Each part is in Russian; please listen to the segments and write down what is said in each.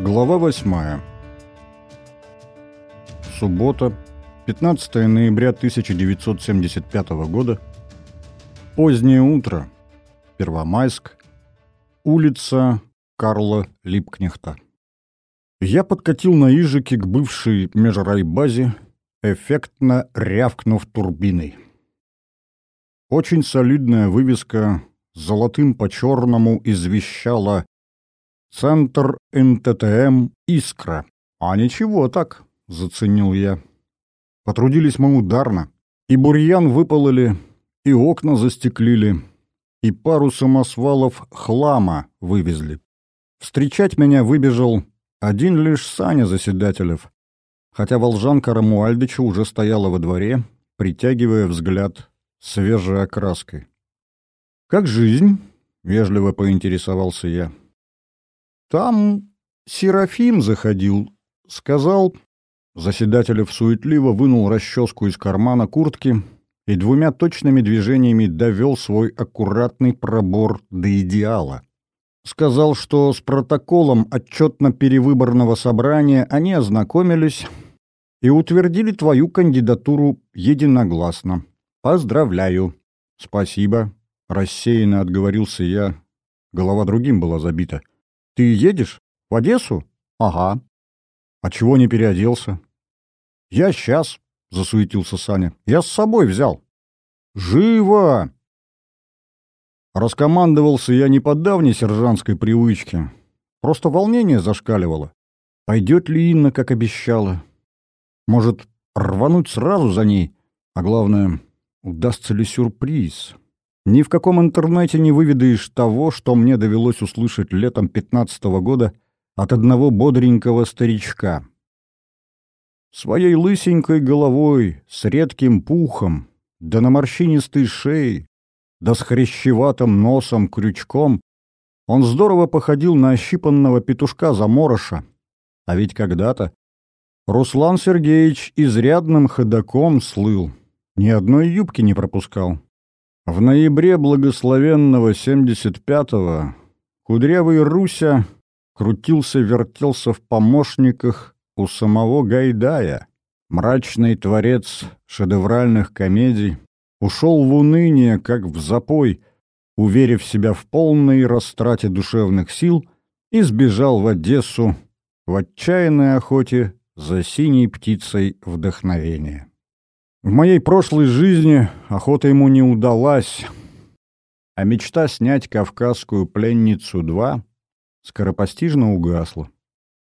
Глава 8. Суббота, 15 ноября 1975 года. Позднее утро. Первомайск. Улица Карла Липкнехта. Я подкатил на Ижике к бывшей межрайбазе, эффектно рявкнув турбиной. Очень солидная вывеска с золотым по черному извещала Центр НТТМ «Искра». А ничего так, заценил я. Потрудились мы ударно. И бурьян выпололи, и окна застеклили, и пару самосвалов хлама вывезли. Встречать меня выбежал один лишь Саня Заседателев, хотя волжанка Рамуальдыча уже стояла во дворе, притягивая взгляд свежей окраской. «Как жизнь?» — вежливо поинтересовался я. Там Серафим заходил, сказал... Заседателев суетливо вынул расческу из кармана куртки и двумя точными движениями довел свой аккуратный пробор до идеала. Сказал, что с протоколом отчетно-перевыборного собрания они ознакомились и утвердили твою кандидатуру единогласно. Поздравляю. Спасибо. Рассеянно отговорился я. Голова другим была забита. Ты едешь? В Одессу? Ага. А чего не переоделся? Я сейчас, засуетился Саня. Я с собой взял. Живо! Раскомандовался я не по давней сержантской привычке. Просто волнение зашкаливало. Пойдет ли Инна, как обещала? Может, рвануть сразу за ней? А главное, удастся ли сюрприз? Ни в каком интернете не выведаешь того, что мне довелось услышать летом пятнадцатого года от одного бодренького старичка. Своей лысенькой головой, с редким пухом, да на морщинистой шее, да с хрящеватым носом крючком, он здорово походил на ощипанного петушка заморыша. А ведь когда-то Руслан Сергеевич изрядным ходаком слыл, ни одной юбки не пропускал. В ноябре благословенного 75-го кудрявый Руся крутился-вертелся в помощниках у самого Гайдая. Мрачный творец шедевральных комедий ушел в уныние, как в запой, уверив себя в полной растрате душевных сил, и сбежал в Одессу в отчаянной охоте за синей птицей вдохновения. В моей прошлой жизни охота ему не удалась, а мечта снять «Кавказскую пленницу-2» скоропостижно угасла.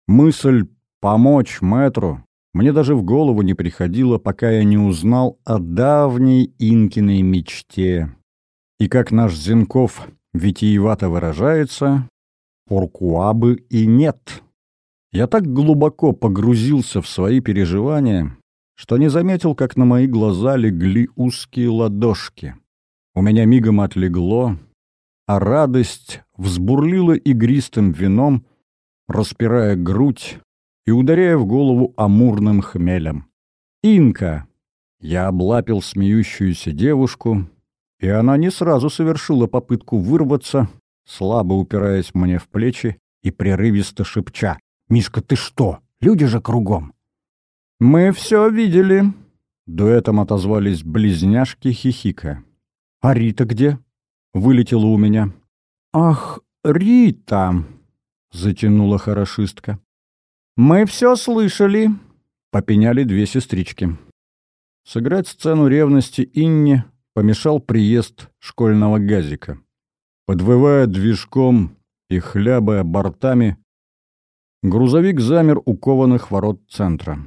Мысль помочь мэтру мне даже в голову не приходила, пока я не узнал о давней Инкиной мечте. И как наш Зенков витиевато выражается, «Поркуабы и нет». Я так глубоко погрузился в свои переживания, что не заметил, как на мои глаза легли узкие ладошки. У меня мигом отлегло, а радость взбурлила игристым вином, распирая грудь и ударяя в голову амурным хмелем. «Инка!» Я облапил смеющуюся девушку, и она не сразу совершила попытку вырваться, слабо упираясь мне в плечи и прерывисто шепча. «Мишка, ты что? Люди же кругом!» «Мы все видели», — дуэтом отозвались близняшки хихика. «А Рита где?» — вылетела у меня. «Ах, Рита!» — затянула хорошистка. «Мы все слышали», — попеняли две сестрички. Сыграть сцену ревности Инне помешал приезд школьного газика. Подвывая движком и хлябая бортами, грузовик замер у кованых ворот центра.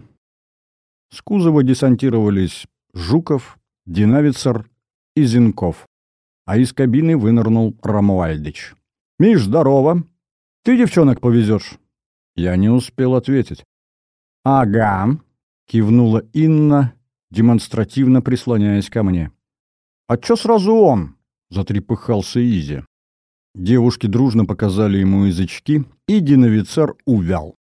С кузова десантировались Жуков, Динавицер и Зинков. А из кабины вынырнул Рамуальдич. «Миш, здорово! Ты девчонок повезешь?» Я не успел ответить. «Ага», — кивнула Инна, демонстративно прислоняясь ко мне. «А чё сразу он?» — затрепыхался Изи. Девушки дружно показали ему язычки, и Диновицер увял.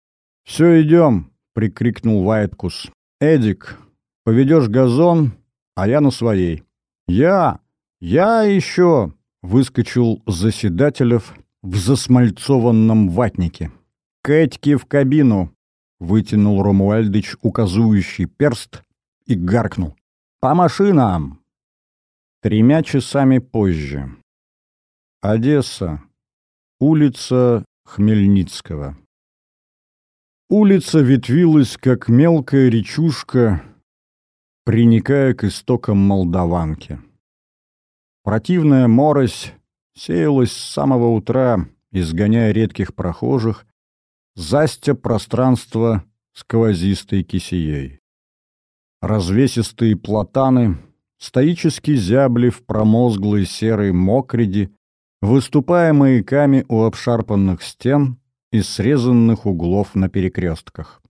«Все, идем!» — прикрикнул Вайткус. «Эдик, поведешь газон, а я на своей». «Я! Я еще!» — выскочил Заседателев в засмальцованном ватнике. «Кэтьки в кабину!» — вытянул Ромуальдыч указующий перст и гаркнул. «По машинам!» Тремя часами позже. Одесса. Улица Хмельницкого. Улица ветвилась, как мелкая речушка, приникая к истокам Молдаванки. Противная морось сеялась с самого утра, изгоняя редких прохожих, застя пространство сквозистой кисеей. Развесистые платаны, стоически зябли в промозглой серой мокреди, выступая маяками у обшарпанных стен и срезанных углов на перекрестках.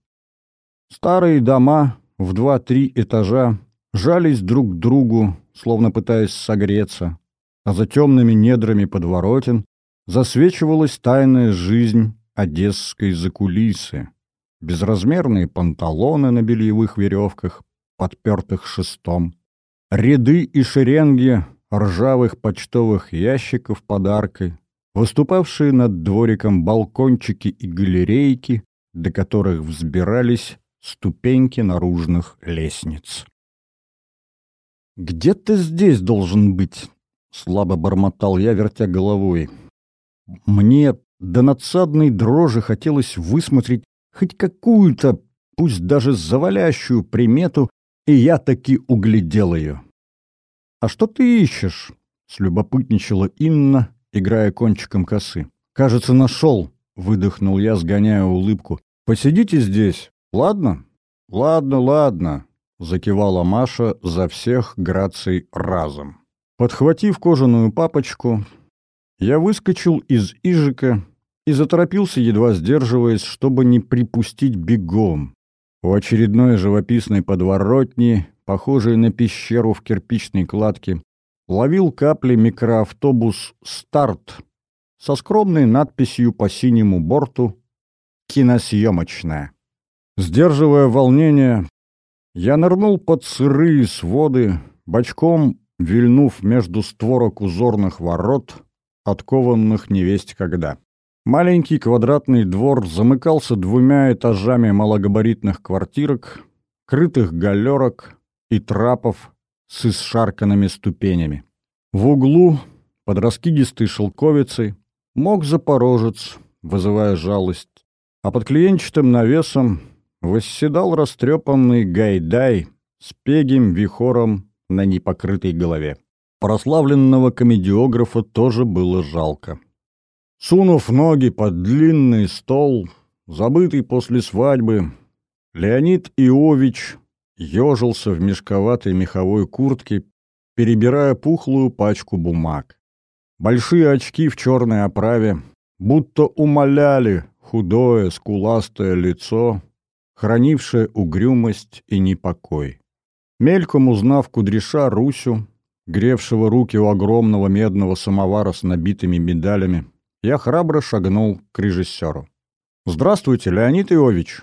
Старые дома в два-три этажа жались друг к другу, словно пытаясь согреться, а за темными недрами подворотен засвечивалась тайная жизнь одесской закулисы. Безразмерные панталоны на бельевых веревках, подпертых шестом, ряды и шеренги ржавых почтовых ящиков подаркой, выступавшие над двориком балкончики и галерейки, до которых взбирались ступеньки наружных лестниц. «Где ты здесь должен быть?» — слабо бормотал я, вертя головой. Мне до надсадной дрожи хотелось высмотреть хоть какую-то, пусть даже завалящую примету, и я таки углядел ее. «А что ты ищешь?» — слюбопытничала Инна, играя кончиком косы. «Кажется, нашел», — выдохнул я, сгоняя улыбку. «Посидите здесь, ладно?» «Ладно, ладно», — закивала Маша за всех граций разом. Подхватив кожаную папочку, я выскочил из Ижика и заторопился, едва сдерживаясь, чтобы не припустить бегом. У очередной живописной подворотни, похожей на пещеру в кирпичной кладке, ловил капли микроавтобус «Старт» со скромной надписью по синему борту «Киносъемочная». Сдерживая волнение, я нырнул под сырые своды, бочком вильнув между створок узорных ворот, откованных невесть когда. Маленький квадратный двор замыкался двумя этажами малогабаритных квартирок, крытых галерок и трапов с исшарканными ступенями. В углу, под раскидистой шелковицей, мог запорожец, вызывая жалость, а под клиенчатым навесом восседал растрепанный гайдай с пегим вихором на непокрытой голове. Прославленного комедиографа тоже было жалко. Сунув ноги под длинный стол, забытый после свадьбы, Леонид Иович ежился в мешковатой меховой куртке, перебирая пухлую пачку бумаг. Большие очки в черной оправе будто умоляли худое, скуластое лицо, хранившее угрюмость и непокой. Мельком узнав кудряша Русю, гревшего руки у огромного медного самовара с набитыми медалями, я храбро шагнул к режиссеру. «Здравствуйте, Леонид Иович!»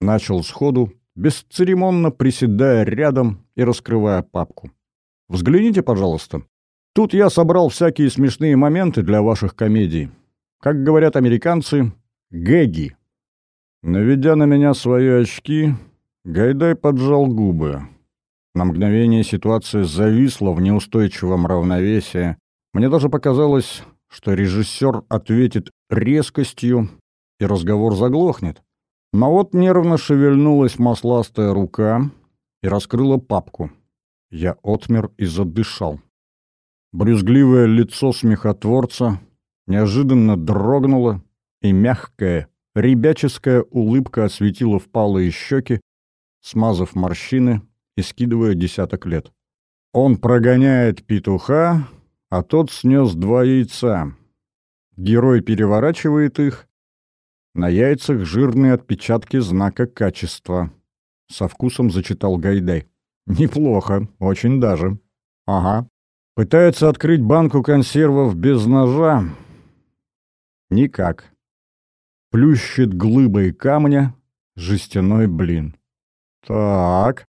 Начал сходу, бесцеремонно приседая рядом и раскрывая папку. «Взгляните, пожалуйста. Тут я собрал всякие смешные моменты для ваших комедий. Как говорят американцы, гэги». Наведя на меня свои очки, Гайдай поджал губы. На мгновение ситуация зависла в неустойчивом равновесии. Мне даже показалось, что режиссер ответит резкостью, и разговор заглохнет. Но вот нервно шевельнулась масластая рука и раскрыла папку. Я отмер и задышал. Брюзгливое лицо смехотворца неожиданно дрогнуло, и мягкая, ребяческая улыбка осветила впалые щеки, смазав морщины и скидывая десяток лет. Он прогоняет петуха, а тот снес два яйца. Герой переворачивает их, на яйцах жирные отпечатки знака качества. Со вкусом зачитал Гайдай. Неплохо, очень даже. Ага. Пытается открыть банку консервов без ножа? Никак. Плющит глыбой камня жестяной блин. Так.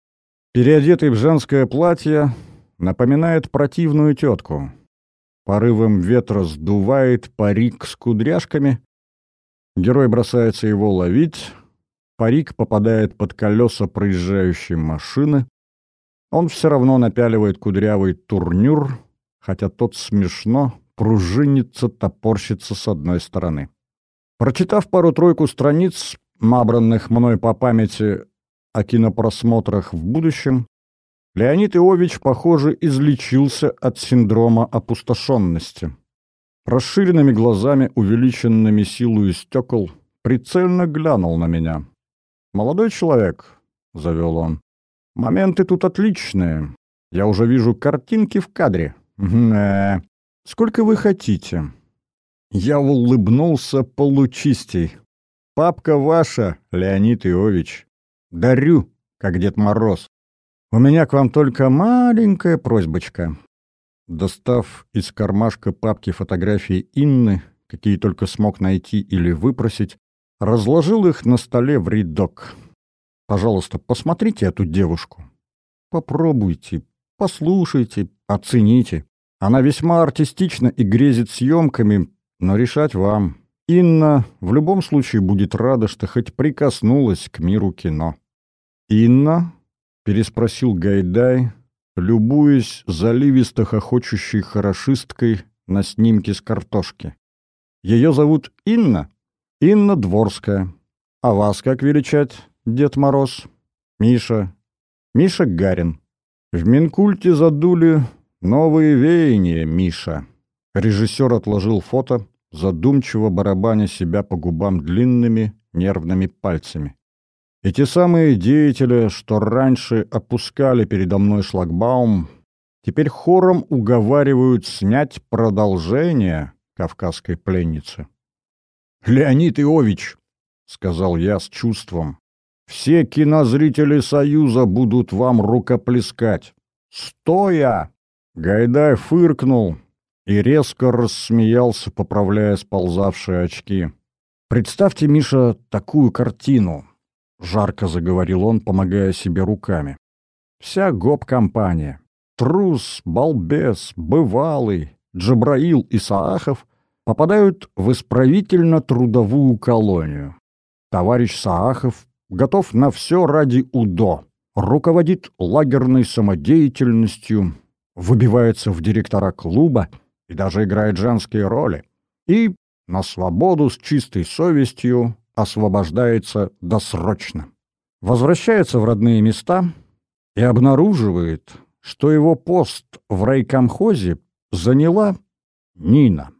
Переодетый в женское платье напоминает противную тетку. Порывом ветра сдувает парик с кудряшками Герой бросается его ловить, парик попадает под колеса проезжающей машины, он все равно напяливает кудрявый турнюр, хотя тот смешно пружинится, топорщится с одной стороны. Прочитав пару-тройку страниц, набранных мной по памяти о кинопросмотрах в будущем, Леонид Иович, похоже, излечился от синдрома опустошенности. Расширенными глазами, увеличенными силой стекол, прицельно глянул на меня. «Молодой человек», — завел он, — «моменты тут отличные. Я уже вижу картинки в кадре. Э, сколько вы хотите?» Я улыбнулся получистей. «Папка ваша, Леонид Иович. Дарю, как Дед Мороз. У меня к вам только маленькая просьбочка». Достав из кармашка папки фотографии Инны, какие только смог найти или выпросить, разложил их на столе в рядок. «Пожалуйста, посмотрите эту девушку. Попробуйте, послушайте, оцените. Она весьма артистична и грезит съемками, но решать вам. Инна в любом случае будет рада, что хоть прикоснулась к миру кино. «Инна?» — переспросил Гайдай, любуясь заливисто хохочущей хорошисткой на снимке с картошки. «Ее зовут Инна? Инна Дворская. А вас как величать, Дед Мороз? Миша? Миша Гарин. В Минкульте задули новые веяния, Миша». Режиссер отложил фото, задумчиво барабаня себя по губам длинными нервными пальцами. Эти самые деятели, что раньше опускали передо мной шлагбаум, теперь хором уговаривают снять продолжение «Кавказской пленницы». «Леонид Иович», — сказал я с чувством, — «все кинозрители Союза будут вам рукоплескать. Стоя!» Гайдай фыркнул, и резко рассмеялся, поправляя сползавшие очки. «Представьте, Миша, такую картину!» — жарко заговорил он, помогая себе руками. «Вся гоп-компания. Трус, балбес, бывалый, Джабраил и Саахов попадают в исправительно-трудовую колонию. Товарищ Саахов готов на все ради УДО, руководит лагерной самодеятельностью, выбивается в директора клуба — и даже играет женские роли. И на свободу с чистой совестью освобождается досрочно. Возвращается в родные места и обнаруживает, что его пост в райкомхозе заняла Нина.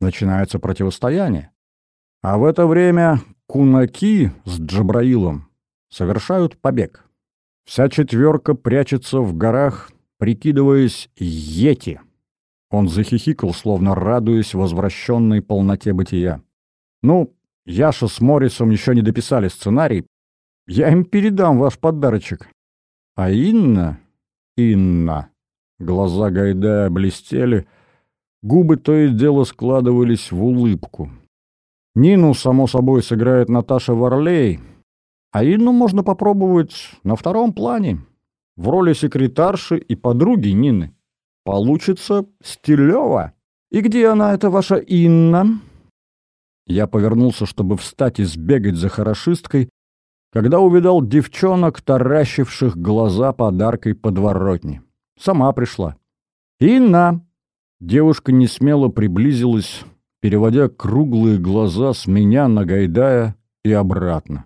Начинается противостояние. А в это время кунаки с Джабраилом совершают побег. Вся четверка прячется в горах, прикидываясь йети — он захихикал, словно радуясь возвращенной полноте бытия. «Ну, Яша с Моррисом еще не дописали сценарий. Я им передам ваш подарочек. А Инна... Инна...» Глаза Гайдая блестели, губы то и дело складывались в улыбку. Нину, само собой, сыграет Наташа Варлей, а Инну можно попробовать на втором плане, в роли секретарши и подруги Нины. Получится стилево. И где она, эта ваша Инна?» Я повернулся, чтобы встать и сбегать за хорошисткой, когда увидал девчонок, таращивших глаза подаркой подворотни. Сама пришла. «Инна!» Девушка несмело приблизилась, переводя круглые глаза с меня на Гайдая и обратно.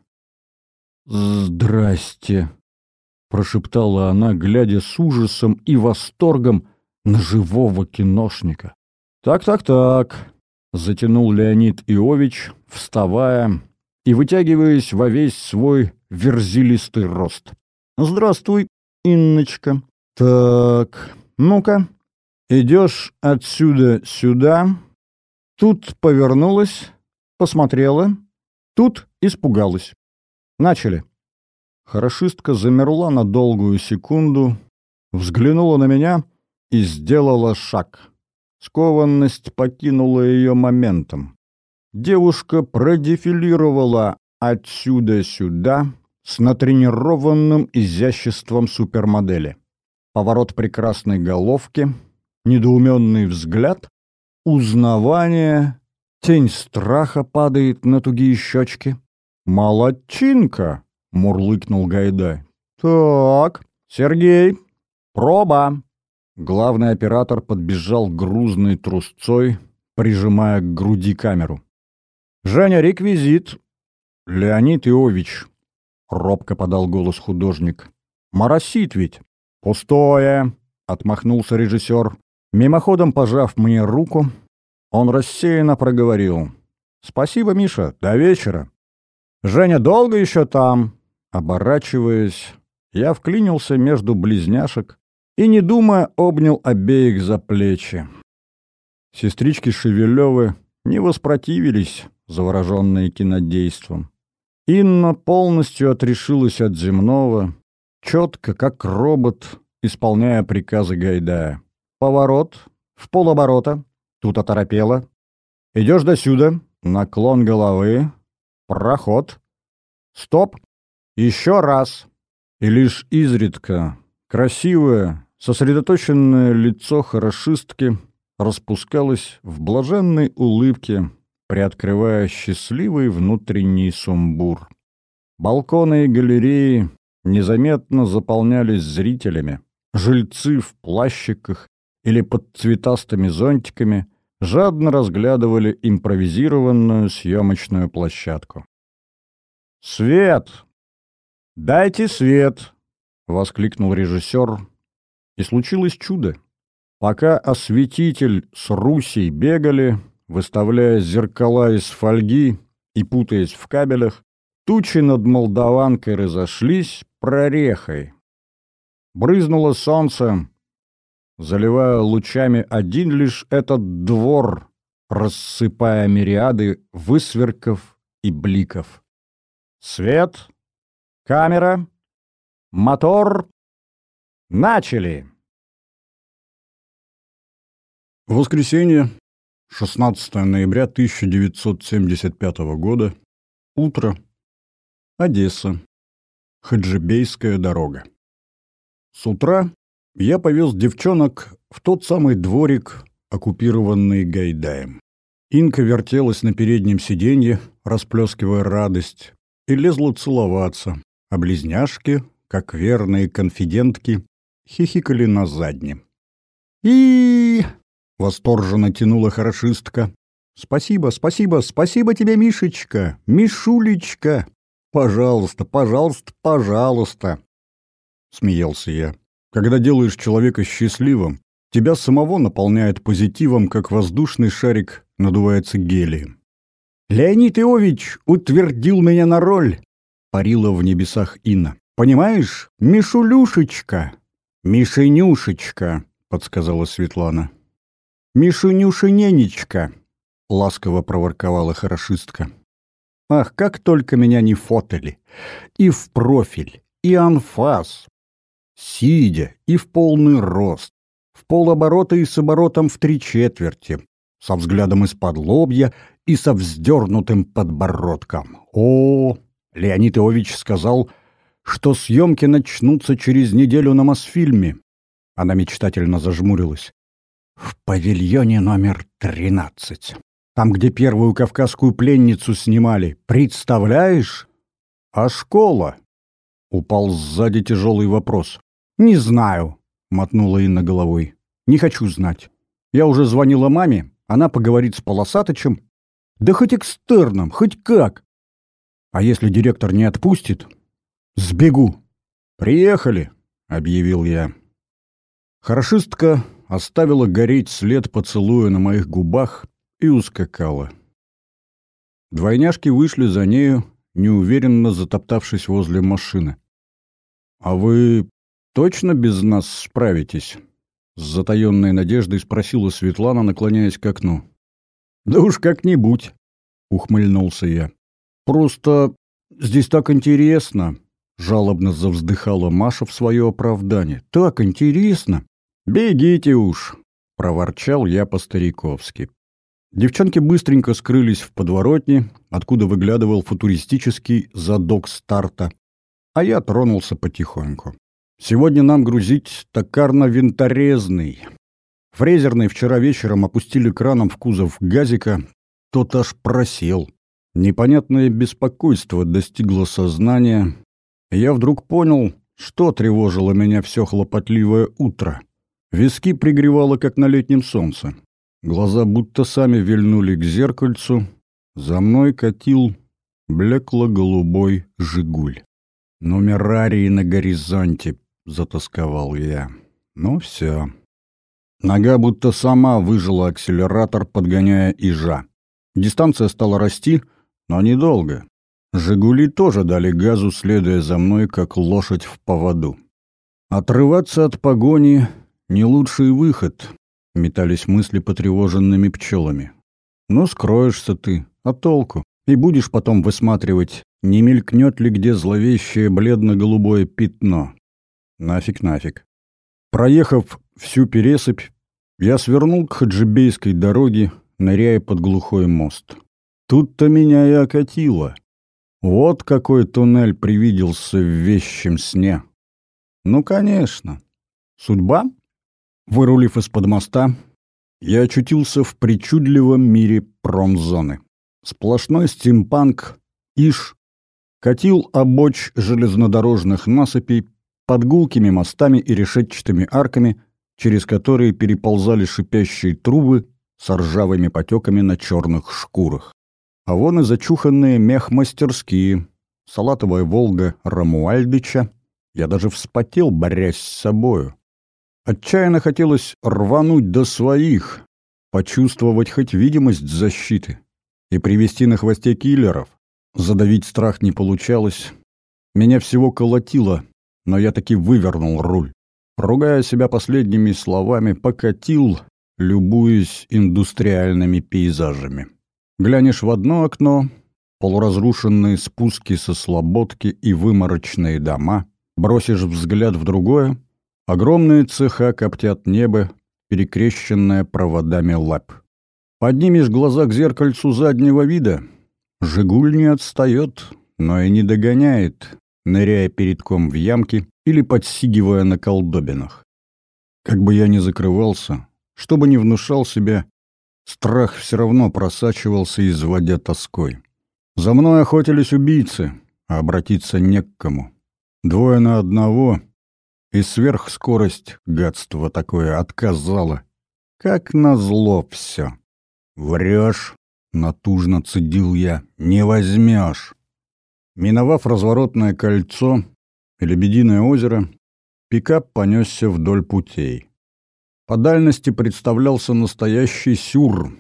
«Здрасте!» — прошептала она, глядя с ужасом и восторгом на живого киношника. «Так-так-так», — затянул Леонид Иович, вставая и вытягиваясь во весь свой верзилистый рост. «Здравствуй, Инночка. Так, ну-ка, идешь отсюда сюда, тут повернулась, посмотрела, тут испугалась. Начали». Хорошистка замерла на долгую секунду, взглянула на меня — и сделала шаг. Скованность покинула ее моментом. Девушка продефилировала отсюда сюда с натренированным изяществом супермодели. Поворот прекрасной головки, недоуменный взгляд, узнавание, Тень страха падает на тугие щечки. «Молодчинка!» — мурлыкнул Гайдай. «Так, Сергей, проба!» Главный оператор подбежал грузной трусцой, прижимая к груди камеру. «Женя, реквизит!» «Леонид Иович!» — робко подал голос художник. «Моросит ведь!» «Пустое!» — отмахнулся режиссер. Мимоходом пожав мне руку, он рассеянно проговорил. «Спасибо, Миша, до вечера». «Женя долго еще там?» Оборачиваясь, я вклинился между близняшек и, не думая, обнял обеих за плечи. Сестрички Шевелевы не воспротивились, завороженные кинодейством. Инна полностью отрешилась от земного, четко, как робот, исполняя приказы Гайдая. Поворот, в полоборота, Тут оторопела. Идешь до сюда, наклон головы, проход. Стоп. Еще раз. И лишь изредка красивое, сосредоточенное лицо хорошистки распускалось в блаженной улыбке, приоткрывая счастливый внутренний сумбур. Балконы и галереи незаметно заполнялись зрителями. Жильцы в плащиках или под цветастыми зонтиками жадно разглядывали импровизированную съемочную площадку. «Свет! Дайте свет!» — воскликнул режиссер. И случилось чудо. Пока осветитель с Русей бегали, выставляя зеркала из фольги и путаясь в кабелях, тучи над Молдаванкой разошлись прорехой. Брызнуло солнце, заливая лучами один лишь этот двор, рассыпая мириады высверков и бликов. Свет, камера, мотор. Начали! Воскресенье, 16 ноября 1975 года. Утро. Одесса. Хаджибейская дорога. С утра я повез девчонок в тот самый дворик, оккупированный Гайдаем. Инка вертелась на переднем сиденье, расплескивая радость, и лезла целоваться, а близняшки, как верные конфидентки, хихикали на заднем. и восторженно тянула хорошистка. «Спасибо, спасибо, спасибо тебе, Мишечка, Мишулечка! Пожалуйста, пожалуйста, пожалуйста!» Смеялся я. Когда делаешь человека счастливым, тебя самого наполняет позитивом, как воздушный шарик надувается гелием. «Леонид Иович утвердил меня на роль!» — парила в небесах Инна. «Понимаешь, Мишулюшечка!» «Мишенюшечка!» — подсказала Светлана. «Мишунюшененечка!» — ласково проворковала хорошистка. «Ах, как только меня не фотали! И в профиль, и анфас, сидя и в полный рост, в полоборота и с оборотом в три четверти, со взглядом из-под лобья и со вздернутым подбородком. О, Леонид Иович сказал, что съемки начнутся через неделю на Мосфильме. Она мечтательно зажмурилась. В павильоне номер тринадцать. Там, где первую кавказскую пленницу снимали. Представляешь? А школа? Упал сзади тяжелый вопрос. «Не знаю», — мотнула Инна головой. «Не хочу знать. Я уже звонила маме, она поговорит с Полосатычем. Да хоть экстерном, хоть как. А если директор не отпустит, сбегу». «Приехали», — объявил я. Хорошистка оставила гореть след поцелуя на моих губах и ускакала. Двойняшки вышли за нею, неуверенно затоптавшись возле машины. «А вы точно без нас справитесь?» С затаенной надеждой спросила Светлана, наклоняясь к окну. «Да уж как-нибудь», — ухмыльнулся я. «Просто здесь так интересно», — жалобно завздыхала Маша в свое оправдание. «Так интересно!» «Бегите уж!» — проворчал я по-стариковски. Девчонки быстренько скрылись в подворотне, откуда выглядывал футуристический задок старта, а я тронулся потихоньку. Сегодня нам грузить токарно-винторезный. Фрезерный вчера вечером опустили краном в кузов газика, тот аж просел. Непонятное беспокойство достигло сознания. Я вдруг понял, что тревожило меня все хлопотливое утро. Виски пригревало, как на летнем солнце. Глаза будто сами вильнули к зеркальцу. За мной катил блекло-голубой «Жигуль». «Нумерарии на горизонте», — затасковал я. «Ну все». Нога будто сама выжила акселератор, подгоняя ижа. Дистанция стала расти, но недолго. «Жигули» тоже дали газу, следуя за мной, как лошадь в поводу. Отрываться от погони — не лучший выход, — метались мысли потревоженными пчелами. «Ну, скроешься ты, а толку? И будешь потом высматривать, не мелькнет ли где зловещее бледно-голубое пятно. Нафиг, нафиг. Проехав всю пересыпь, я свернул к хаджибейской дороге, ныряя под глухой мост. Тут-то меня и окатило. Вот какой туннель привиделся в вещем сне. Ну, конечно. Судьба? Вырулив из-под моста, я очутился в причудливом мире промзоны. Сплошной стимпанк, иш, катил обочь железнодорожных насыпей под гулкими мостами и решетчатыми арками, через которые переползали шипящие трубы с ржавыми потеками на черных шкурах. А вон и зачуханные мех-мастерские, салатовая «Волга» Рамуальдыча. Я даже вспотел, борясь с собою. Отчаянно хотелось рвануть до своих, почувствовать хоть видимость защиты и привести на хвосте киллеров. Задавить страх не получалось. Меня всего колотило, но я таки вывернул руль. Ругая себя последними словами, покатил, любуясь индустриальными пейзажами. Глянешь в одно окно — полуразрушенные спуски со слободки и выморочные дома, бросишь взгляд в другое — огромные цеха коптят небо, перекрещенное проводами лап. Поднимешь глаза к зеркальцу заднего вида — «Жигуль» не отстает, но и не догоняет, ныряя передком в ямки или подсигивая на колдобинах. Как бы я ни закрывался, что бы ни внушал себе, страх все равно просачивался, изводя тоской. За мной охотились убийцы, а обратиться не к кому. Двое на одного, и сверхскорость, гадство такое, отказала. Как назло все. «Врешь», — натужно цедил я, — «не возьмешь». Миновав разворотное кольцо и Лебединое озеро, пикап понесся вдоль путей. По дальности представлялся настоящий сюр.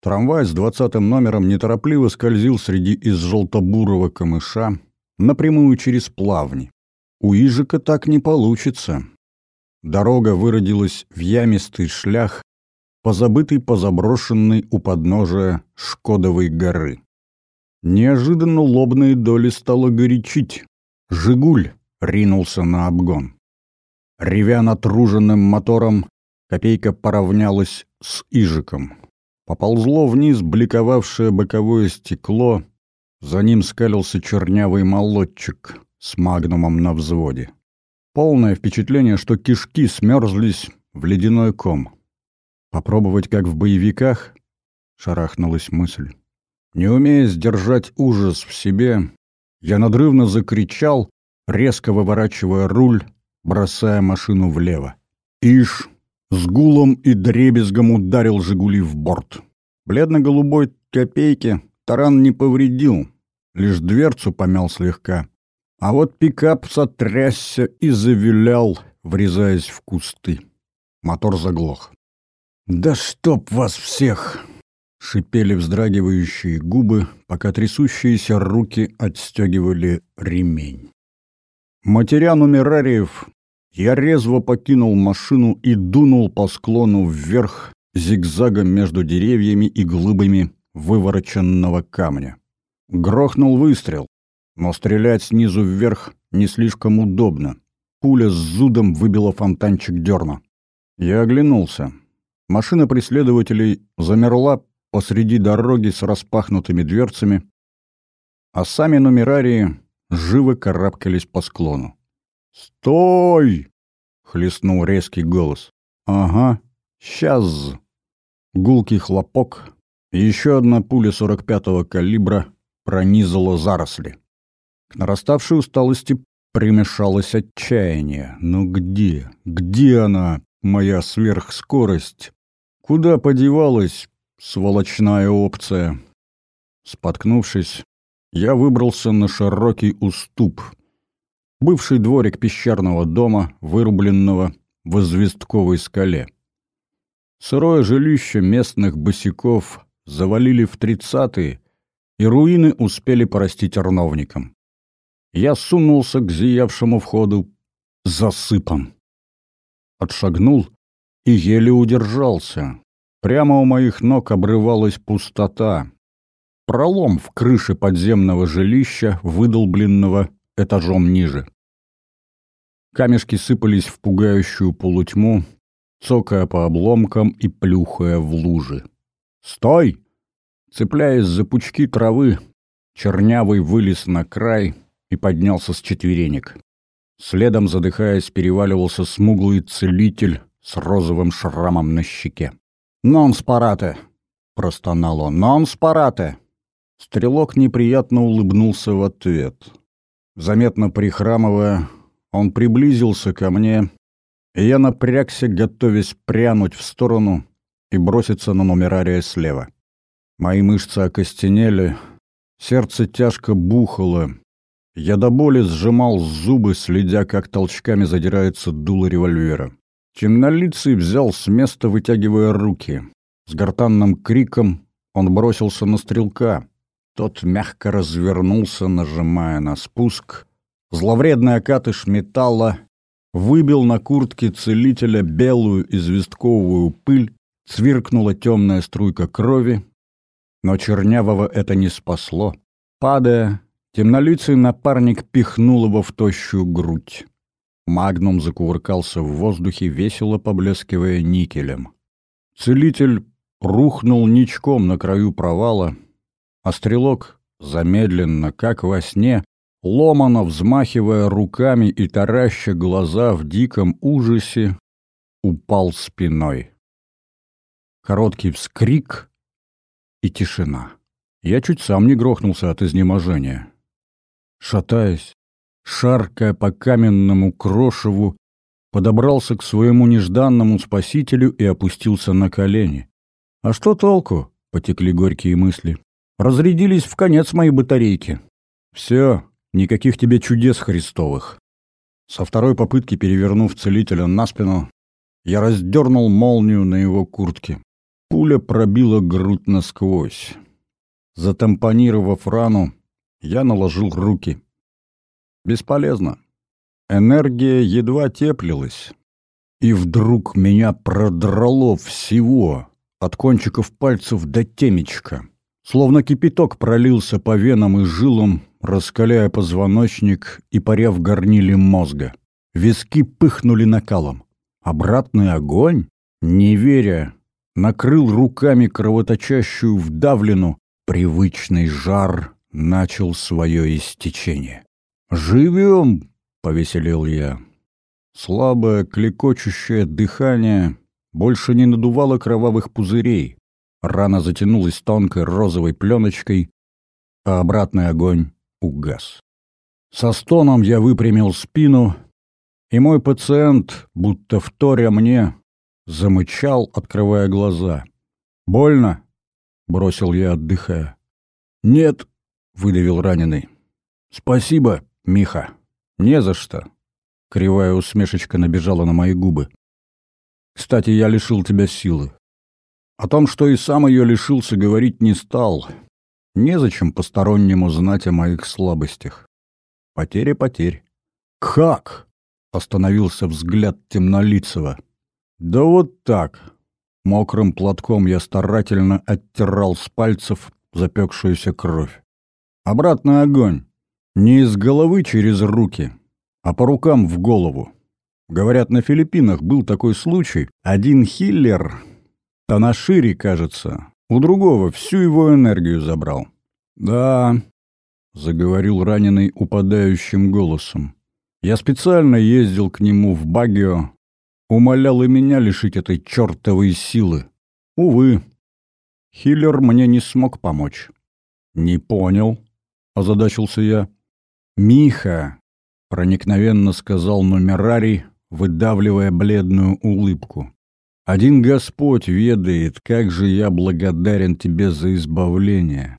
Трамвай с двадцатым номером неторопливо скользил среди из желтобурого камыша напрямую через плавни. У Ижика так не получится. Дорога выродилась в ямистый шлях, позабытый позаброшенный у подножия Шкодовой горы. Неожиданно лобные доли стало горячить. «Жигуль» ринулся на обгон. Ревя натруженным мотором, копейка поравнялась с Ижиком. Поползло вниз бликовавшее боковое стекло, за ним скалился чернявый молотчик с магнумом на взводе. Полное впечатление, что кишки смерзлись в ледяной ком. Попробовать, как в боевиках? Шарахнулась мысль. Не умея сдержать ужас в себе, я надрывно закричал, резко выворачивая руль, бросая машину влево. Ишь, с гулом и дребезгом ударил «Жигули» в борт. Бледно-голубой копейки таран не повредил, лишь дверцу помял слегка. А вот пикап сотрясся и завилял, врезаясь в кусты. Мотор заглох. «Да чтоб вас всех!» Шипели вздрагивающие губы, пока трясущиеся руки отстегивали ремень. Матеря нумерариев, я резво покинул машину и дунул по склону вверх, зигзагом между деревьями и глыбами вывороченного камня. Грохнул выстрел, но стрелять снизу вверх не слишком удобно. Пуля с зудом выбила фонтанчик дерна. Я оглянулся. Машина преследователей замерла посреди дороги с распахнутыми дверцами, а сами нумерарии живо карабкались по склону. «Стой!» — хлестнул резкий голос. «Ага, сейчас!» Гулкий хлопок, Еще одна пуля 45-го калибра пронизала заросли. К нараставшей усталости примешалось отчаяние. Ну где, где она, моя сверхскорость? Куда подевалась сволочная опция? Споткнувшись, я выбрался на широкий уступ. Бывший дворик пещерного дома, вырубленного в известковой скале. Сырое жилище местных босиков завалили в тридцатые, и руины успели порастить орновником. Я сунулся к зиявшему входу засыпан. Отшагнул и еле удержался. Прямо у моих ног обрывалась пустота. Пролом в крыше подземного жилища, выдолбленного этажом ниже. Камешки сыпались в пугающую полутьму, цокая по обломкам и плюхая в лужи. «Стой!» Цепляясь за пучки травы, чернявый вылез на край и поднялся с четверенек. Следом, задыхаясь, переваливался смуглый целитель с розовым шрамом на щеке. «Нонс парате!» — простонал он. «Нонс парате!» Стрелок неприятно улыбнулся в ответ. Заметно прихрамывая, он приблизился ко мне, и я напрягся, готовясь прянуть в сторону и броситься на нумерария слева. Мои мышцы окостенели, сердце тяжко бухало. Я до боли сжимал зубы, следя, как толчками задирается дуло револьвера. Темнолицый взял с места, вытягивая руки. С гортанным криком он бросился на стрелка. Тот мягко развернулся, нажимая на спуск. Зловредный окатыш металла выбил на куртке целителя белую известковую пыль, цвиркнула темная струйка крови, но Чернявого это не спасло. Падая, темнолицый напарник пихнул его в тощую грудь. Магнум закувыркался в воздухе, весело поблескивая никелем. Целитель рухнул ничком на краю провала, а стрелок, замедленно, как во сне, ломано взмахивая руками и тараща глаза в диком ужасе, упал спиной. Короткий вскрик — и тишина. Я чуть сам не грохнулся от изнеможения. Шатаясь, шаркая по каменному крошеву, подобрался к своему нежданному спасителю и опустился на колени. «А что толку?» — потекли горькие мысли. «Разрядились в конец мои батарейки. Все, никаких тебе чудес христовых». Со второй попытки, перевернув целителя на спину, я раздернул молнию на его куртке. Пуля пробила грудь насквозь. Затампонировав рану, я наложил руки. Бесполезно. Энергия едва теплилась. И вдруг меня продрало всего, от кончиков пальцев до темечка. Словно кипяток пролился по венам и жилам, раскаляя позвоночник и паря в горниле мозга. Виски пыхнули накалом. Обратный огонь? Не веря, накрыл руками кровоточащую вдавлену, привычный жар начал свое истечение. «Живем!» — повеселил я. Слабое, клекочущее дыхание больше не надувало кровавых пузырей. Рана затянулась тонкой розовой пленочкой, а обратный огонь угас. Со стоном я выпрямил спину, и мой пациент, будто вторя мне, замычал, открывая глаза. «Больно?» — бросил я, отдыхая. «Нет», — выдавил раненый. «Спасибо, Миха. Не за что». Кривая усмешечка набежала на мои губы. «Кстати, я лишил тебя силы. О том, что и сам ее лишился, говорить не стал. Незачем постороннему знать о моих слабостях. Потеря потерь». «Как?» — остановился взгляд темнолицего. Да вот так. Мокрым платком я старательно оттирал с пальцев запекшуюся кровь. Обратный огонь. Не из головы через руки, а по рукам в голову. Говорят, на Филиппинах был такой случай. Один хиллер, Танашири, кажется, у другого всю его энергию забрал. «Да», — заговорил раненый упадающим голосом. «Я специально ездил к нему в Багио умолял и меня лишить этой чертовой силы. Увы, Хиллер мне не смог помочь. «Не понял», — озадачился я. «Миха», — проникновенно сказал нумерарий, выдавливая бледную улыбку. «Один Господь ведает, как же я благодарен тебе за избавление.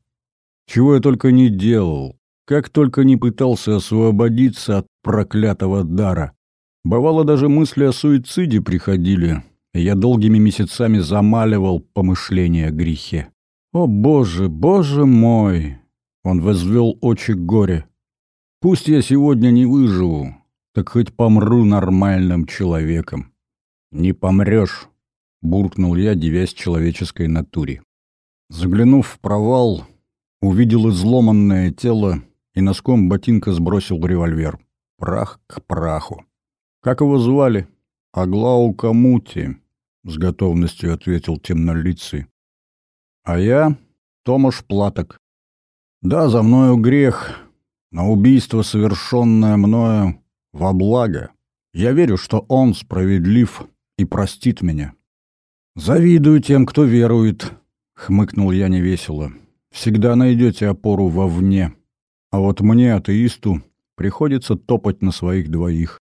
Чего я только не делал, как только не пытался освободиться от проклятого дара. Бывало, даже мысли о суициде приходили, и я долгими месяцами замаливал помышления о грехе. «О, Боже, Боже мой!» Он возвел очи горе. «Пусть я сегодня не выживу, так хоть помру нормальным человеком». «Не помрешь», — буркнул я, девясь человеческой натуре. Заглянув в провал, увидел изломанное тело и носком ботинка сбросил револьвер. Прах к праху. «Как его звали?» «Аглау Камути», — с готовностью ответил темнолицый. «А я — Томаш Платок. Да, за мною грех, но убийство, совершенное мною, во благо. Я верю, что он справедлив и простит меня». «Завидую тем, кто верует», — хмыкнул я невесело. «Всегда найдете опору вовне. А вот мне, атеисту, приходится топать на своих двоих,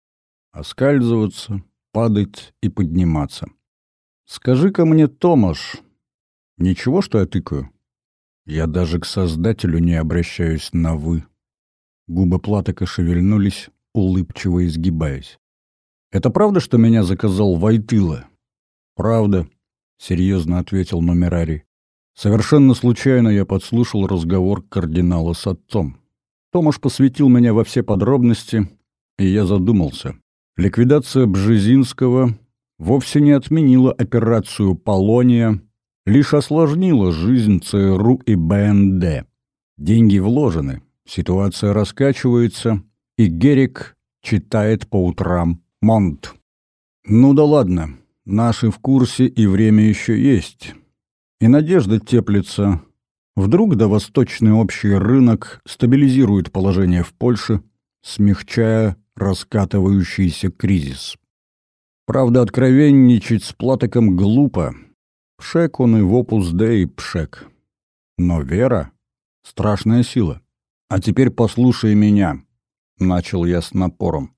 оскальзываться, падать и подниматься. Скажи-ка мне, Томаш, ничего, что я тыкаю? Я даже к Создателю не обращаюсь на «вы». Губы Платока шевельнулись, улыбчиво изгибаясь. «Это правда, что меня заказал Войтыла?» «Правда», — серьезно ответил Нумерари. «Совершенно случайно я подслушал разговор кардинала с отцом. Томаш посвятил меня во все подробности, и я задумался. Ликвидация Бжезинского вовсе не отменила операцию «Полония», лишь осложнила жизнь ЦРУ и БНД. Деньги вложены, ситуация раскачивается, и Герик читает по утрам «Монт». Ну да ладно, наши в курсе и время еще есть. И надежда теплится. Вдруг да восточный общий рынок стабилизирует положение в Польше, смягчая раскатывающийся кризис. Правда, откровенничать с Платоком глупо. Пшек он и в опус и пшек. Но вера — страшная сила. А теперь послушай меня, — начал я с напором.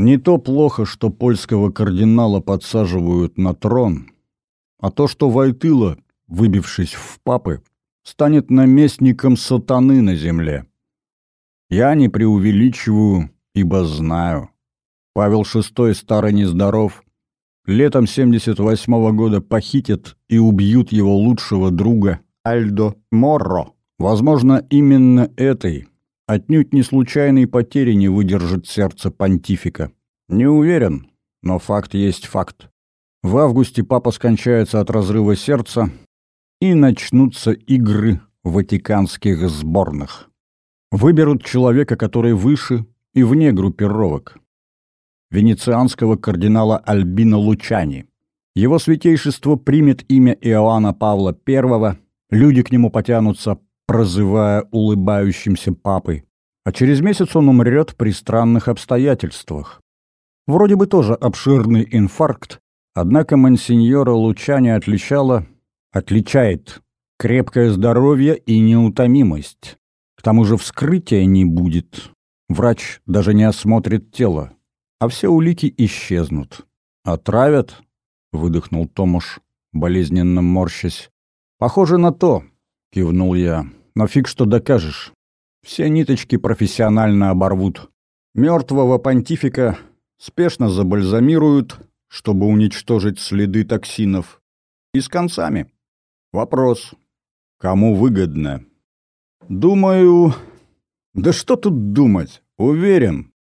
Не то плохо, что польского кардинала подсаживают на трон, а то, что Войтыла, выбившись в папы, станет наместником сатаны на земле. Я не преувеличиваю, ибо знаю. Павел VI старый нездоров. Летом 78 -го года похитят и убьют его лучшего друга Альдо Морро. Возможно, именно этой, отнюдь не случайной потери не выдержит сердце понтифика. Не уверен, но факт есть факт. В августе папа скончается от разрыва сердца, и начнутся игры ватиканских сборных. Выберут человека, который выше и вне группировок. Венецианского кардинала Альбино Лучани. Его святейшество примет имя Иоанна Павла I, люди к нему потянутся, прозывая улыбающимся папой, а через месяц он умрет при странных обстоятельствах. Вроде бы тоже обширный инфаркт, однако мансиньора Лучани отличала, отличает крепкое здоровье и неутомимость. К тому же вскрытия не будет, Врач даже не осмотрит тело, а все улики исчезнут. «Отравят?» — выдохнул Томаш, болезненно морщась. «Похоже на то», — кивнул я. «Но фиг что докажешь. Все ниточки профессионально оборвут. Мертвого понтифика спешно забальзамируют, чтобы уничтожить следы токсинов. И с концами. Вопрос. Кому выгодно? Думаю, да что тут думать? Уверен.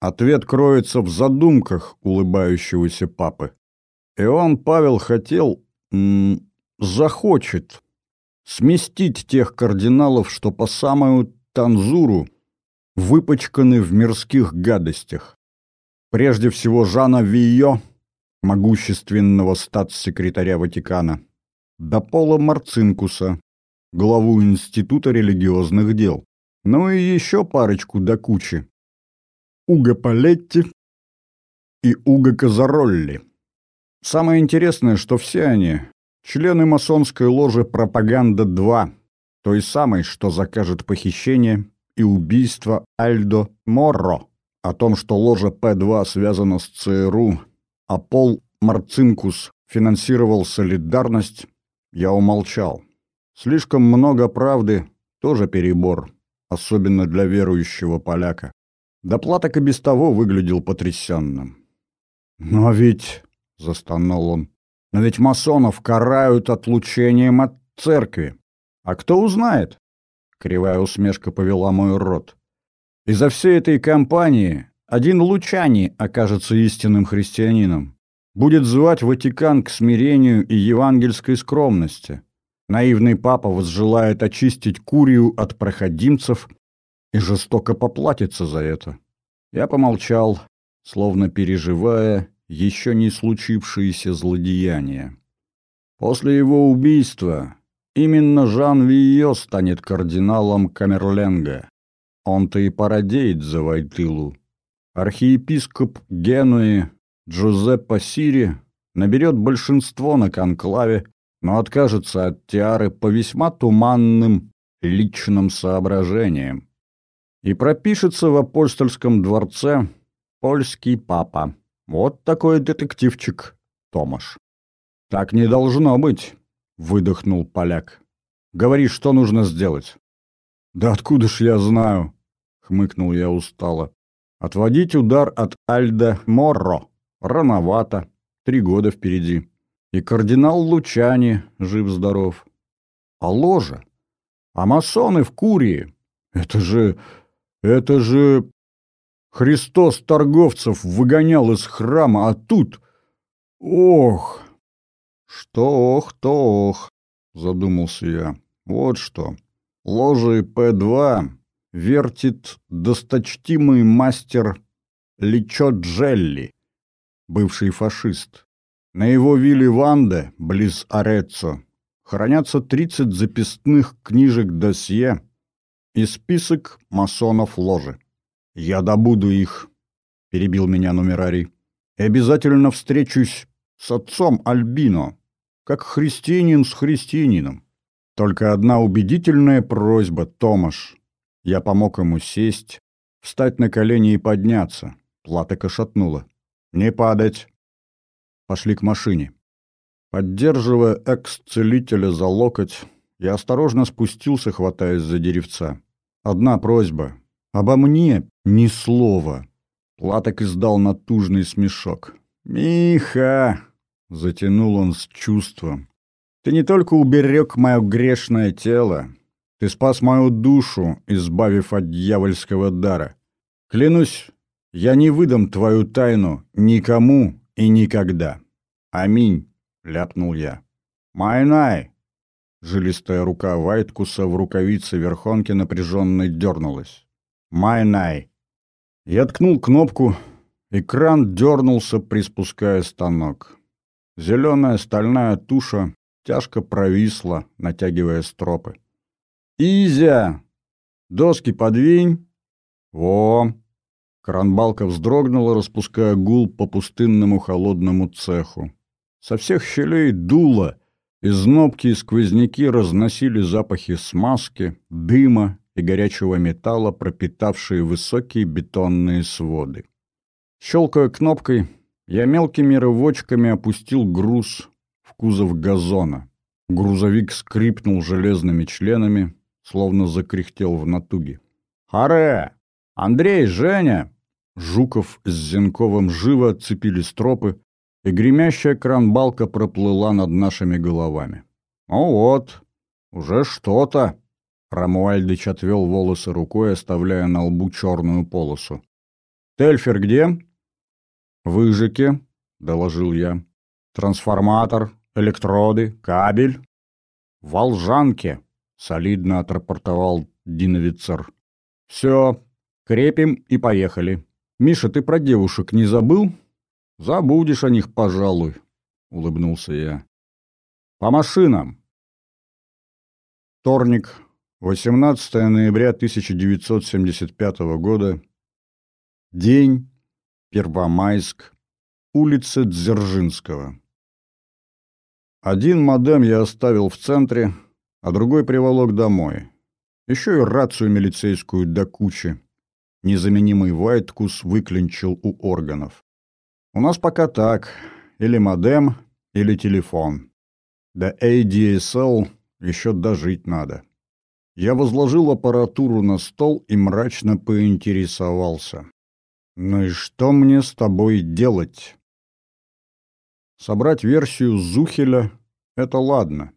Ответ кроется в задумках улыбающегося папы. Иоанн Павел хотел, захочет сместить тех кардиналов, что по самую танзуру выпачканы в мирских гадостях. Прежде всего Жана Вийо, могущественного статс-секретаря Ватикана, до Пола Марцинкуса, главу Института религиозных дел. Ну и еще парочку до кучи. Уго Палетти и Уго Казаролли. Самое интересное, что все они Члены масонской ложи «Пропаганда-2», той самой, что закажет похищение и убийство Альдо Морро. О том, что ложа П-2 связана с ЦРУ, а Пол Марцинкус финансировал солидарность, я умолчал. Слишком много правды — тоже перебор, особенно для верующего поляка. Доплаток и без того выглядел потрясенным. «Но ведь...» — застонал он. «Но ведь масонов карают отлучением от церкви. А кто узнает?» Кривая усмешка повела мой рот. «Из-за всей этой кампании один Лучани окажется истинным христианином. Будет звать Ватикан к смирению и евангельской скромности. Наивный папа возжелает очистить Курию от проходимцев и жестоко поплатится за это. Я помолчал, словно переживая еще не случившиеся злодеяния. После его убийства именно Жан Вийо станет кардиналом Камерленга. Он-то и породеет за Вайтылу. Архиепископ Генуи Джузеппе Сири наберет большинство на конклаве но откажется от тиары по весьма туманным личным соображениям. И пропишется в апостольском дворце польский папа. Вот такой детективчик Томаш. «Так не должно быть», — выдохнул поляк. «Говори, что нужно сделать». «Да откуда ж я знаю?» — хмыкнул я устало. «Отводить удар от Альда Морро. Рановато. Три года впереди. И кардинал Лучани жив-здоров. А ложа? А масоны в Курии? Это же... это же... Христос торговцев выгонял из храма, а тут... Ох! Что ох, то ох, задумался я. Вот что. Ложей П-2 вертит досточтимый мастер Личо Джелли, бывший фашист. На его вилле Ванде, близ Ореццо, хранятся 30 записных книжек-досье и список масонов ложи. «Я добуду их», — перебил меня нумерарий, — «и обязательно встречусь с отцом Альбино, как христианин с христианином. Только одна убедительная просьба, Томаш. Я помог ему сесть, встать на колени и подняться. Платок ошатнула. «Не падать!» пошли к машине. Поддерживая экс-целителя за локоть, я осторожно спустился, хватаясь за деревца. Одна просьба. Обо мне ни слова. Платок издал натужный смешок. «Миха!» — затянул он с чувством. «Ты не только уберег мое грешное тело, ты спас мою душу, избавив от дьявольского дара. Клянусь, я не выдам твою тайну никому и никогда. Аминь, ляпнул я. Майнай! Жилистая рука Вайткуса в рукавице верхонки напряженно дернулась. Майнай! Я ткнул кнопку, экран дернулся, приспуская станок. Зеленая стальная туша тяжко провисла, натягивая стропы. «Изя! Доски подвинь!» «Во!» Кранбалка вздрогнула, распуская гул по пустынному холодному цеху. Со всех щелей дуло, из нобки и сквозняки разносили запахи смазки, дыма и горячего металла, пропитавшие высокие бетонные своды. Щелкая кнопкой, я мелкими рывочками опустил груз в кузов газона. Грузовик скрипнул железными членами, словно закряхтел в натуге. «Харе! Андрей, Женя!» Жуков с Зенковым живо отцепили стропы, и гремящая кранбалка проплыла над нашими головами. «Ну вот, уже что-то!» Рамуальдыч отвел волосы рукой, оставляя на лбу черную полосу. «Тельфер где?» «В Ижике», — доложил я. «Трансформатор, электроды, кабель?» «В Волжанке», — солидно отрапортовал Диновицер. «Все, крепим и поехали». «Миша, ты про девушек не забыл?» «Забудешь о них, пожалуй», — улыбнулся я. «По машинам». Вторник, 18 ноября 1975 года. День, Первомайск, улица Дзержинского. Один модем я оставил в центре, а другой приволок домой. Еще и рацию милицейскую до кучи. Незаменимый Вайткус выклинчил у органов. У нас пока так. Или модем, или телефон. До ADSL еще дожить надо. Я возложил аппаратуру на стол и мрачно поинтересовался. «Ну и что мне с тобой делать?» Собрать версию Зухеля — это ладно.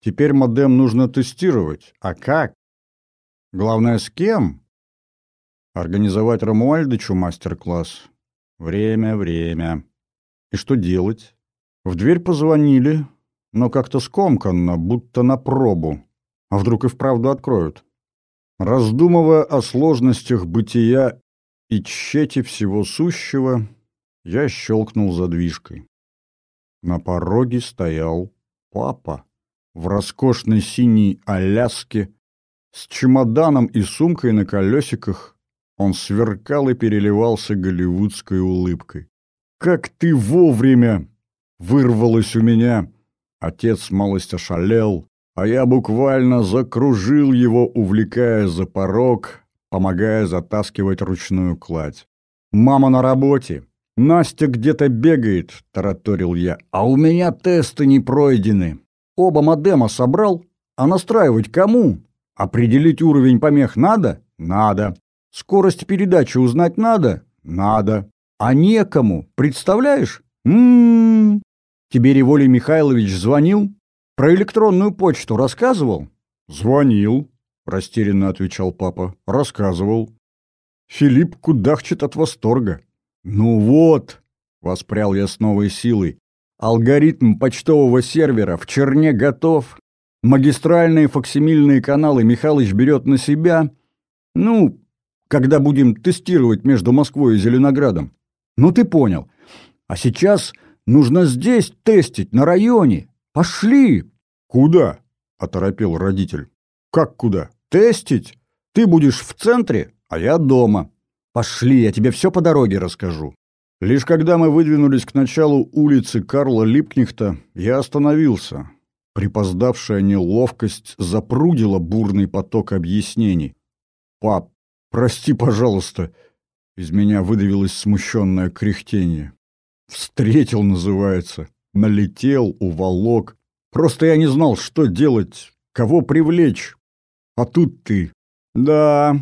Теперь модем нужно тестировать. А как? Главное, с кем? Организовать Рамуальдычу мастер-класс? Время, время. И что делать? В дверь позвонили, но как-то скомканно, будто на пробу. А вдруг и вправду откроют? Раздумывая о сложностях бытия и тщете всего сущего, я щелкнул задвижкой. На пороге стоял папа в роскошной синей Аляске с чемоданом и сумкой на колесиках. Он сверкал и переливался голливудской улыбкой. «Как ты вовремя!» — вырвалось у меня. Отец малость ошалел, а я буквально закружил его, увлекая за порог, помогая затаскивать ручную кладь. «Мама на работе. Настя где-то бегает», — тараторил я. «А у меня тесты не пройдены. Оба модема собрал. А настраивать кому? Определить уровень помех надо? Надо. Скорость передачи узнать надо? Надо. А некому, представляешь? М-м-м. Тебе Револий Михайлович звонил? Про электронную почту рассказывал? Звонил, растерянно отвечал папа. Рассказывал. Филипп кудахчет от восторга. Ну вот, воспрял я с новой силой. Алгоритм почтового сервера в черне готов. Магистральные факсимильные каналы Михалыч берет на себя. Ну, когда будем тестировать между Москвой и Зеленоградом. Ну ты понял. А сейчас нужно здесь тестить, на районе. «Пошли!» «Куда?» — оторопел родитель. «Как куда? Тестить? Ты будешь в центре, а я дома. Пошли, я тебе все по дороге расскажу». Лишь когда мы выдвинулись к началу улицы Карла Липкнихта, я остановился. Припоздавшая неловкость запрудила бурный поток объяснений. «Пап, прости, пожалуйста», — из меня выдавилось смущенное кряхтение. «Встретил, называется налетел, уволок. Просто я не знал, что делать, кого привлечь. А тут ты. Да,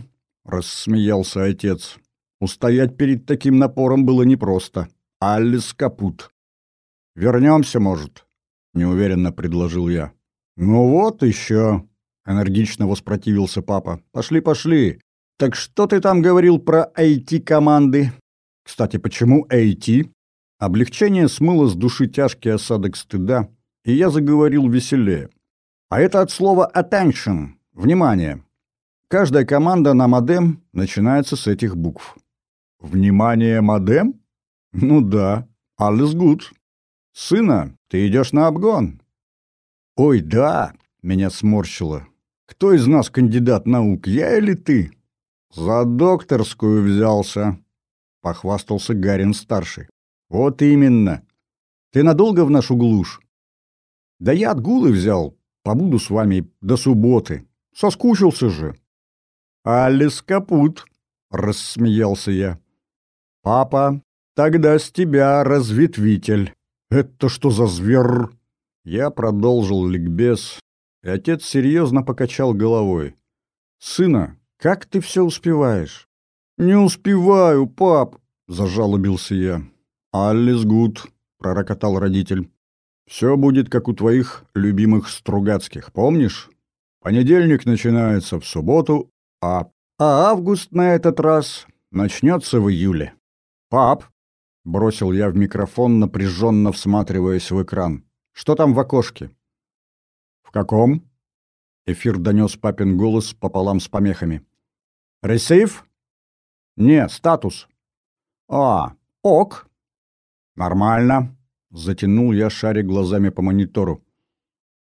рассмеялся отец. Устоять перед таким напором было непросто. Алис капут. Вернемся, может, неуверенно предложил я. Ну вот еще, энергично воспротивился папа. Пошли, пошли. Так что ты там говорил про IT-команды? Кстати, почему IT? Облегчение смыло с души тяжкий осадок стыда, и я заговорил веселее. А это от слова attention — внимание. Каждая команда на модем начинается с этих букв. Внимание, модем? Ну да, alles good. Сына, ты идешь на обгон. Ой, да, меня сморщило. Кто из нас кандидат наук, я или ты? За докторскую взялся, похвастался Гарин-старший. «Вот именно. Ты надолго в нашу глушь?» «Да я отгулы взял. Побуду с вами до субботы. Соскучился же». «Алис капут», — рассмеялся я. «Папа, тогда с тебя разветвитель». «Это что за зверь?» Я продолжил ликбез, и отец серьезно покачал головой. «Сына, как ты все успеваешь?» «Не успеваю, пап», — зажалобился я. «Аллис гуд», — пророкотал родитель. «Все будет, как у твоих любимых Стругацких, помнишь? Понедельник начинается в субботу, а... А август на этот раз начнется в июле». «Пап», — бросил я в микрофон, напряженно всматриваясь в экран, — «что там в окошке?» «В каком?» — эфир донес папин голос пополам с помехами. «Ресейв?» «Не, статус». «А, ок», «Нормально», — затянул я, шаря глазами по монитору.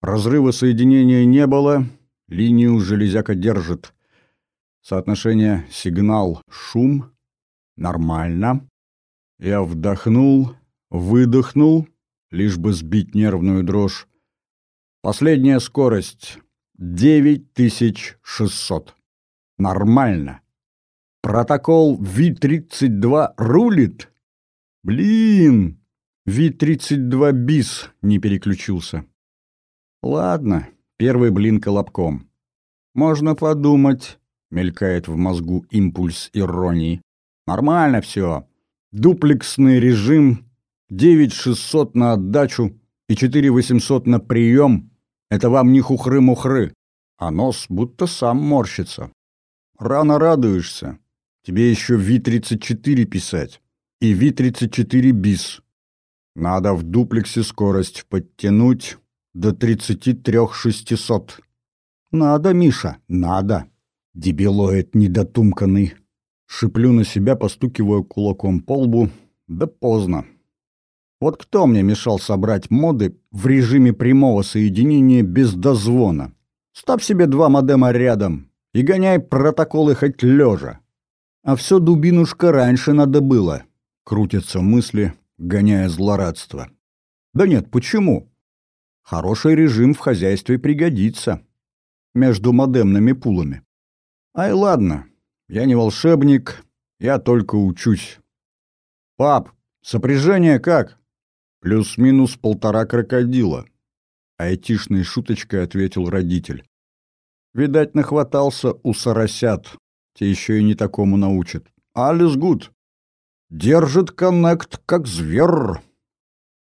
Разрыва соединения не было, линию железяка держит. Соотношение сигнал-шум нормально. Я вдохнул, выдохнул, лишь бы сбить нервную дрожь. Последняя скорость — 9600. Нормально. Протокол Ви-32 рулит? Блин, Ви-32 бис не переключился. Ладно, первый блин колобком. Можно подумать, мелькает в мозгу импульс иронии. Нормально все. Дуплексный режим, 9600 на отдачу и 4800 на прием — это вам не хухры-мухры, а нос будто сам морщится. Рано радуешься. Тебе еще Ви-34 писать. И Ви-34 бис. Надо в дуплексе скорость подтянуть до 33600. Надо, Миша, надо. Дебилоид недотумканный. Шиплю на себя, постукиваю кулаком по лбу. Да поздно. Вот кто мне мешал собрать моды в режиме прямого соединения без дозвона? Ставь себе два модема рядом и гоняй протоколы хоть лежа. А все дубинушка раньше надо было. Крутятся мысли, гоняя злорадство. Да нет, почему? Хороший режим в хозяйстве пригодится. Между модемными пулами. Ай, ладно, я не волшебник, я только учусь. Пап, сопряжение как? Плюс-минус полтора крокодила. Айтишной шуточкой ответил родитель. Видать, нахватался у соросят. Те еще и не такому научат. Алис гуд. Держит коннект как зверь.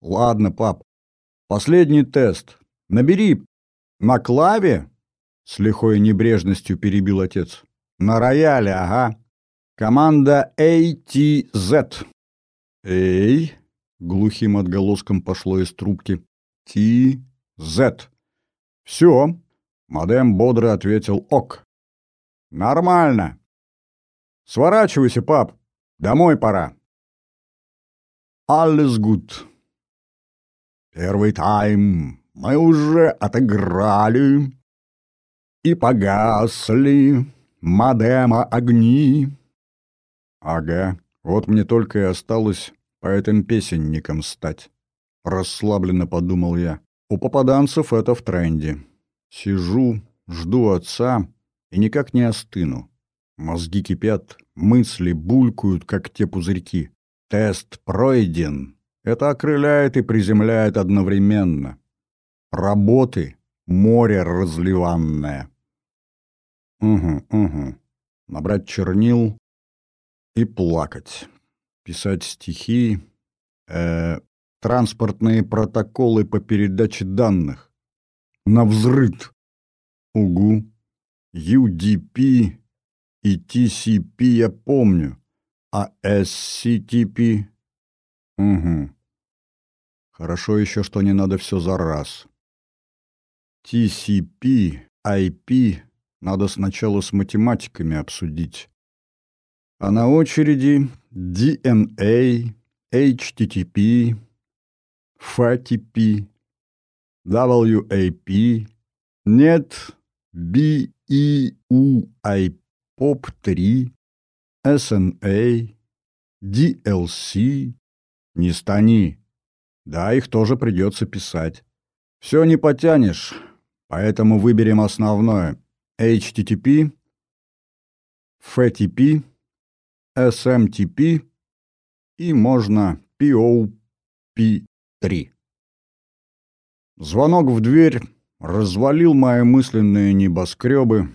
Ладно, пап. Последний тест. Набери. На клаве? С лихой небрежностью перебил отец. На рояле, ага. Команда ATZ. Эй, глухим отголоском пошло из трубки. TZ. Все. Модем бодро ответил ок. Нормально. Сворачивайся, пап. Домой пора. Alles gut. Первый тайм мы уже отыграли и погасли модема огни. Ага, вот мне только и осталось по этим песенникам стать. Расслабленно подумал я. У попаданцев это в тренде. Сижу, жду отца и никак не остыну. Мозги кипят, мысли булькают, как те пузырьки. Тест пройден. Это окрыляет и приземляет одновременно. Работы — море разливанное. Угу, угу. Набрать чернил и плакать. Писать стихи, э, транспортные протоколы по передаче данных. На взрыв. Угу. UDP и TCP я помню, а SCTP... Угу. Хорошо еще, что не надо все за раз. TCP, IP надо сначала с математиками обсудить. А на очереди DNA, HTTP, FTP, WAP, нет, BEUI, POP3, SNA, DLC. Не стани. Да, их тоже придется писать. Все не потянешь, поэтому выберем основное — HTTP, FTP, SMTP и можно POP3. Звонок в дверь развалил мои мысленные небоскребы,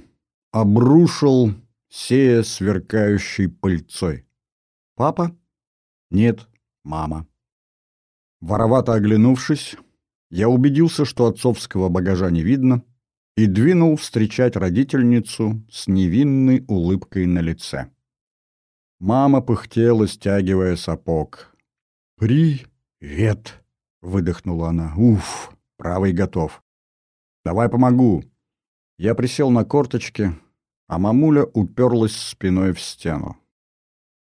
обрушил, сея сверкающей пыльцой. «Папа?» «Нет, мама». Воровато оглянувшись, я убедился, что отцовского багажа не видно, и двинул встречать родительницу с невинной улыбкой на лице. Мама пыхтела, стягивая сапог. «Привет!» — выдохнула она. «Уф, правый готов. Давай помогу». Я присел на корточки, а мамуля уперлась спиной в стену.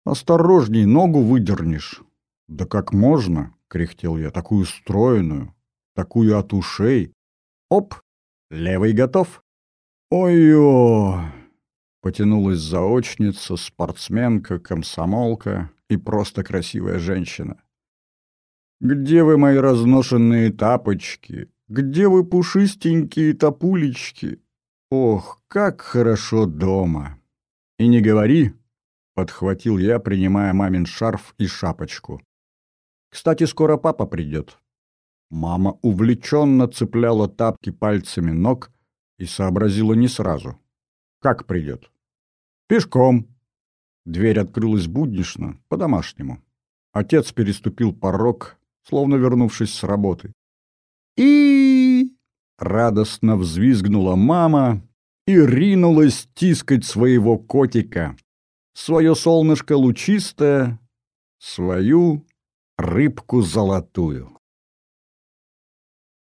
«Осторожней, ногу выдернешь». «Да как можно?» — кряхтел я. «Такую стройную, такую от ушей». «Оп!» Левый готов? Ой-ё! Потянулась заочница, спортсменка, комсомолка и просто красивая женщина. Где вы, мои разношенные тапочки? Где вы, пушистенькие топулечки? Ох, как хорошо дома! И не говори, — подхватил я, принимая мамин шарф и шапочку. Кстати, скоро папа придет. Мама увлеченно цепляла тапки пальцами ног и сообразила не сразу. Как придет? Пешком. Дверь открылась буднично, по-домашнему. Отец переступил порог, словно вернувшись с работы. И радостно взвизгнула мама и ринулась тискать своего котика, свое солнышко лучистое, свою рыбку золотую.